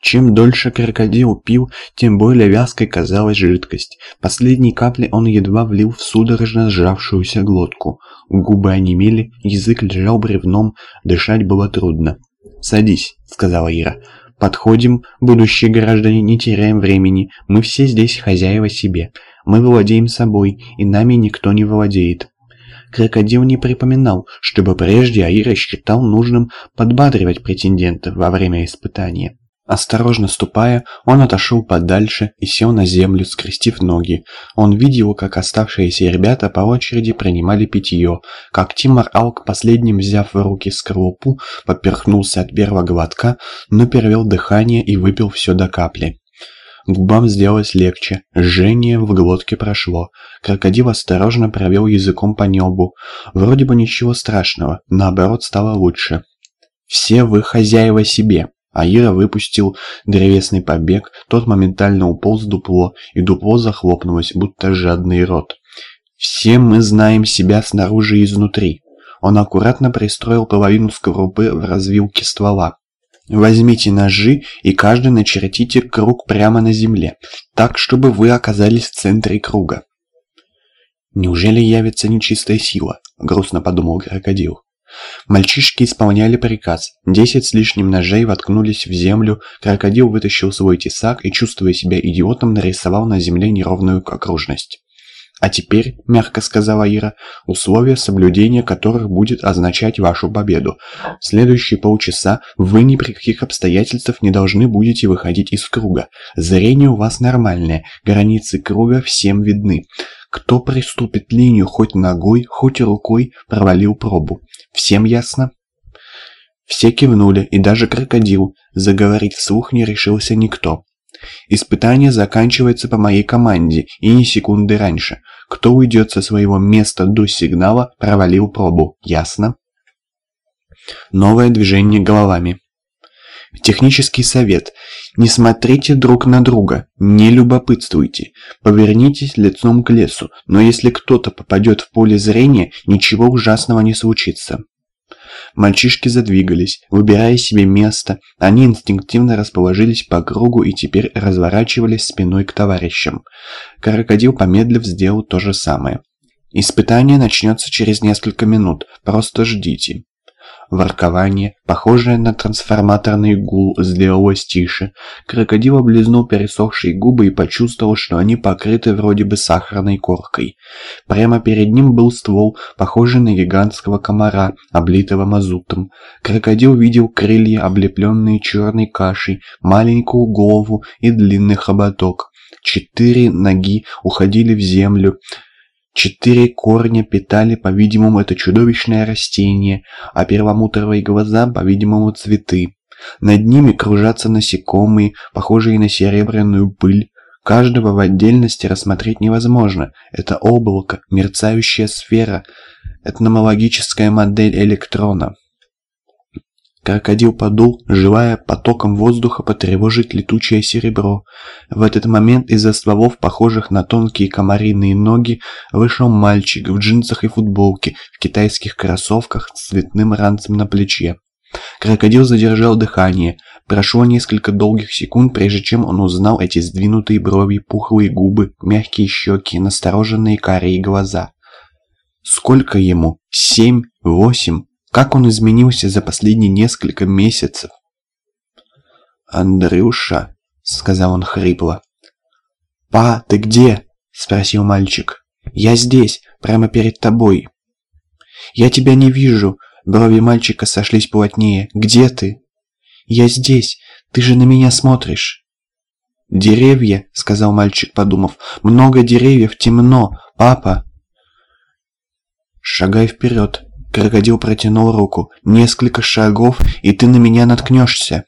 Чем дольше крокодил пил, тем более вязкой казалась жидкость. Последней капли он едва влил в судорожно сжавшуюся глотку. Губы онемели, язык лежал бревном, дышать было трудно. «Садись», — сказала Ира. «Подходим, будущие граждане, не теряем времени. Мы все здесь хозяева себе. Мы владеем собой, и нами никто не владеет». Крокодил не припоминал, чтобы прежде Аира считал нужным подбадривать претендентов во время испытания. Осторожно ступая, он отошел подальше и сел на землю, скрестив ноги. Он видел, как оставшиеся ребята по очереди принимали питье, как Тимор Алк, последним взяв в руки скорлупу, поперхнулся от первого глотка, но перевел дыхание и выпил все до капли. Губам сделалось легче, жжение в глотке прошло. Крокодил осторожно провел языком по небу. Вроде бы ничего страшного, наоборот стало лучше. «Все вы хозяева себе», Аира выпустил древесный побег, тот моментально уполз в дупло, и дупло захлопнулось, будто жадный рот. «Все мы знаем себя снаружи и изнутри». Он аккуратно пристроил половину скорлупы в развилке ствола. Возьмите ножи и каждый начертите круг прямо на земле, так, чтобы вы оказались в центре круга. «Неужели явится нечистая сила?» — грустно подумал крокодил. Мальчишки исполняли приказ. Десять с лишним ножей воткнулись в землю, крокодил вытащил свой тесак и, чувствуя себя идиотом, нарисовал на земле неровную окружность. «А теперь», — мягко сказала Ира, — «условия соблюдения которых будет означать вашу победу. В следующие полчаса вы ни при каких обстоятельствах не должны будете выходить из круга. Зрение у вас нормальное, границы круга всем видны. Кто приступит линию хоть ногой, хоть рукой, провалил пробу. Всем ясно?» Все кивнули, и даже крокодил. Заговорить вслух не решился никто. Испытание заканчивается по моей команде и ни секунды раньше. Кто уйдет со своего места до сигнала, провалил пробу. Ясно? Новое движение головами. Технический совет. Не смотрите друг на друга, не любопытствуйте. Повернитесь лицом к лесу, но если кто-то попадет в поле зрения, ничего ужасного не случится. Мальчишки задвигались, выбирая себе место. Они инстинктивно расположились по кругу и теперь разворачивались спиной к товарищам. Крокодил, помедлив, сделал то же самое. «Испытание начнется через несколько минут. Просто ждите». Воркование, похожее на трансформаторный гул, сделалось тише. Крокодил облизнул пересохшие губы и почувствовал, что они покрыты вроде бы сахарной коркой. Прямо перед ним был ствол, похожий на гигантского комара, облитого мазутом. Крокодил видел крылья, облепленные черной кашей, маленькую голову и длинный хоботок. Четыре ноги уходили в землю, Четыре корня питали, по-видимому, это чудовищное растение, а перламутровые глаза, по-видимому, цветы. Над ними кружатся насекомые, похожие на серебряную пыль. Каждого в отдельности рассмотреть невозможно. Это облако, мерцающая сфера, этномологическая модель электрона. Крокодил подул, желая потоком воздуха потревожить летучее серебро. В этот момент из-за стволов, похожих на тонкие комариные ноги, вышел мальчик в джинсах и футболке, в китайских кроссовках с цветным ранцем на плече. Крокодил задержал дыхание. Прошло несколько долгих секунд, прежде чем он узнал эти сдвинутые брови, пухлые губы, мягкие щеки, настороженные карие глаза. Сколько ему? Семь? Восемь? Как он изменился за последние несколько месяцев? «Андрюша», — сказал он хрипло. «Па, ты где?» — спросил мальчик. «Я здесь, прямо перед тобой». «Я тебя не вижу», — брови мальчика сошлись плотнее. «Где ты?» «Я здесь, ты же на меня смотришь». «Деревья», — сказал мальчик, подумав. «Много деревьев, темно. Папа». «Шагай вперед», Крокодил протянул руку. «Несколько шагов, и ты на меня наткнешься».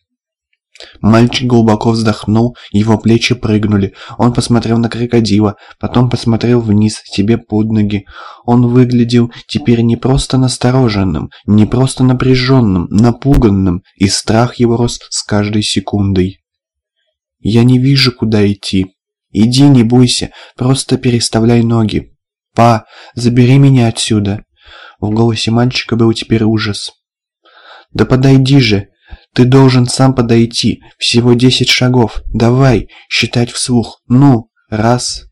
Мальчик глубоко вздохнул, его плечи прыгнули. Он посмотрел на крокодила, потом посмотрел вниз, себе под ноги. Он выглядел теперь не просто настороженным, не просто напряженным, напуганным, и страх его рос с каждой секундой. «Я не вижу, куда идти. Иди, не бойся, просто переставляй ноги. Па, забери меня отсюда». В голосе мальчика был теперь ужас. «Да подойди же! Ты должен сам подойти. Всего десять шагов. Давай, считать вслух. Ну, раз,